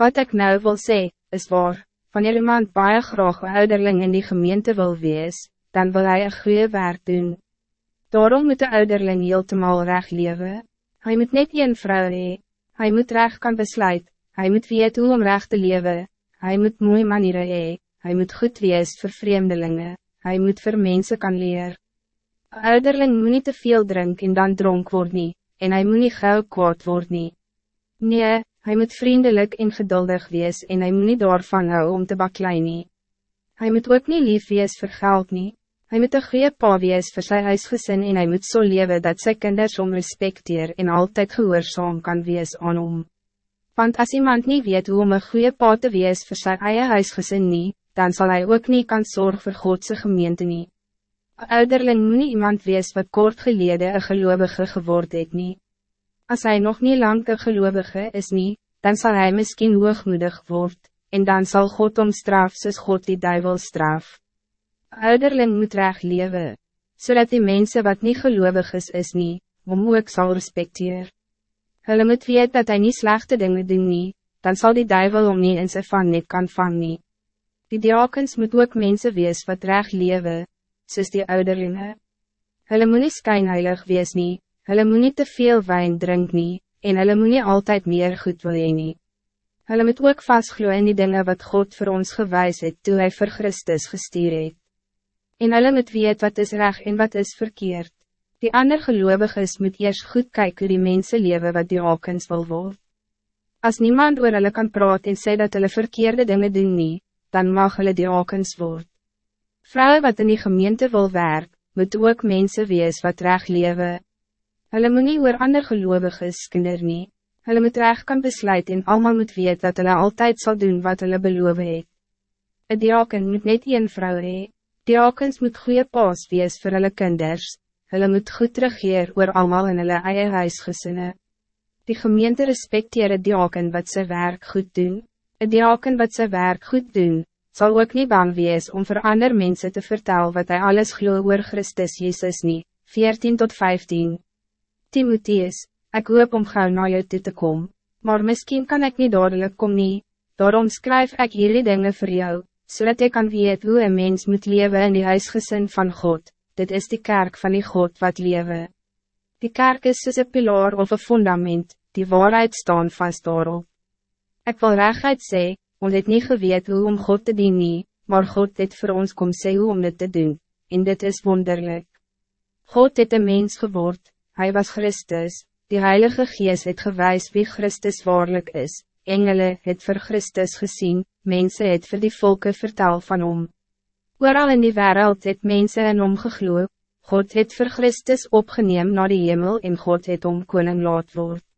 Wat ik nou wil zeggen, is waar, wanneer iemand baie graag ouderling in die gemeente wil wees, dan wil hij een goede werk doen. Daarom moet de ouderling heeltemal recht leven. Hij moet net een vrouw hee, hij moet recht kan besluit, hij moet weet hoe om recht te leven, hij moet mooie manieren hee, hij moet goed wees voor vreemdelingen, hij moet voor mensen kan leren. Een ouderling moet niet te veel drinken en dan dronk word nie, en hij moet niet gauw kwaad word nie. Nee, hij moet vriendelijk en geduldig wees en hij moet niet daarvan hou om te baklein nie. Hij moet ook niet lief wees vir geld nie. Hij moet een goede pa wees vir sy huisgesin en hij moet zo so leven dat sy kinders om respecteer en altijd gehoorzaam kan wees aan hom. Want als iemand niet weet hoe om een goede pa te wees vir sy eie huisgesin nie, dan zal hij ook niet kan zorgen voor Godse gemeente nie. Een ouderling moet nie iemand wees wat kort gelede een gelovige geword het nie. Als hij nog niet lang een gelovige is nie, dan zal hij misschien hoogmoedig worden, en dan zal God om straf soos God die duivel straf. Ouderling moet recht leven, zodat die mensen wat niet gelovig is, is nie, om ook zal respecteer. Hulle moet weet dat hij niet slechte dingen doen nie, dan zal die duivel om nie in sy van net kan vang nie. Die diakens moet ook mensen wees wat recht leven, soos die ouderlinge. Hulle moet nie skynheilig wees nie, hulle moet nie te veel wijn drink nie, en hulle moet nie altyd meer goed wil heen nie. Hulle moet ook vastgloe in die dingen wat God voor ons gewijs het, toe hy vir Christus gestuur het. En hulle moet weet wat is recht en wat is verkeerd. Die ander geloviges moet eerst goed kijken hoe die mensen leven wat die akens wil word. Als niemand oor hulle kan praten en sê dat hulle verkeerde dingen doen nie, dan mag hulle die akens word. Vrouwen wat in die gemeente wil werk, moet ook mensen wees wat recht leven. Hulle moet nie oor ander geloviges kinder nie. Hulle moet recht kan besluit en allemaal moet weet dat hulle altijd zal doen wat hulle beloof het. Een diaken moet net een vrou hee. Diakens moet goede paas wees voor hulle kinders. Hulle moet goed regeer oor allemaal in hulle eie huisgesinne. Die gemeente respecteer een diaken wat zijn werk goed doen. Een diaken wat zijn werk goed doen, zal ook niet bang wees om voor andere mensen te vertellen wat hij alles geloof oor Christus Jezus niet. 14 tot 15 Timotheus, ik hoop om gauw naar jou toe te komen, maar misschien kan ik niet dadelijk kom nie, daarom schrijf ik jullie dingen voor jou, zodat ik kan weet hoe een mens moet leven in die huisgezin van God, dit is die kerk van die God wat leven. Die kerk is soos een pilaar of een fundament, die waarheid staan vast daarop. Ik wil rechtheid sê, ons het niet geweet hoe om God te dienen, nie, maar God het voor ons kom sê hoe om dit te doen, en dit is wonderlijk. God het een mens geword, hij was Christus, die Heilige Geest het gewijs wie Christus waarlijk is, engelen het voor Christus gezien, mensen het voor die volken vertaal van om. Ooral in die wereld het mensen en omgegloe, God het voor Christus opgeneem naar die hemel en God het om koning laat word.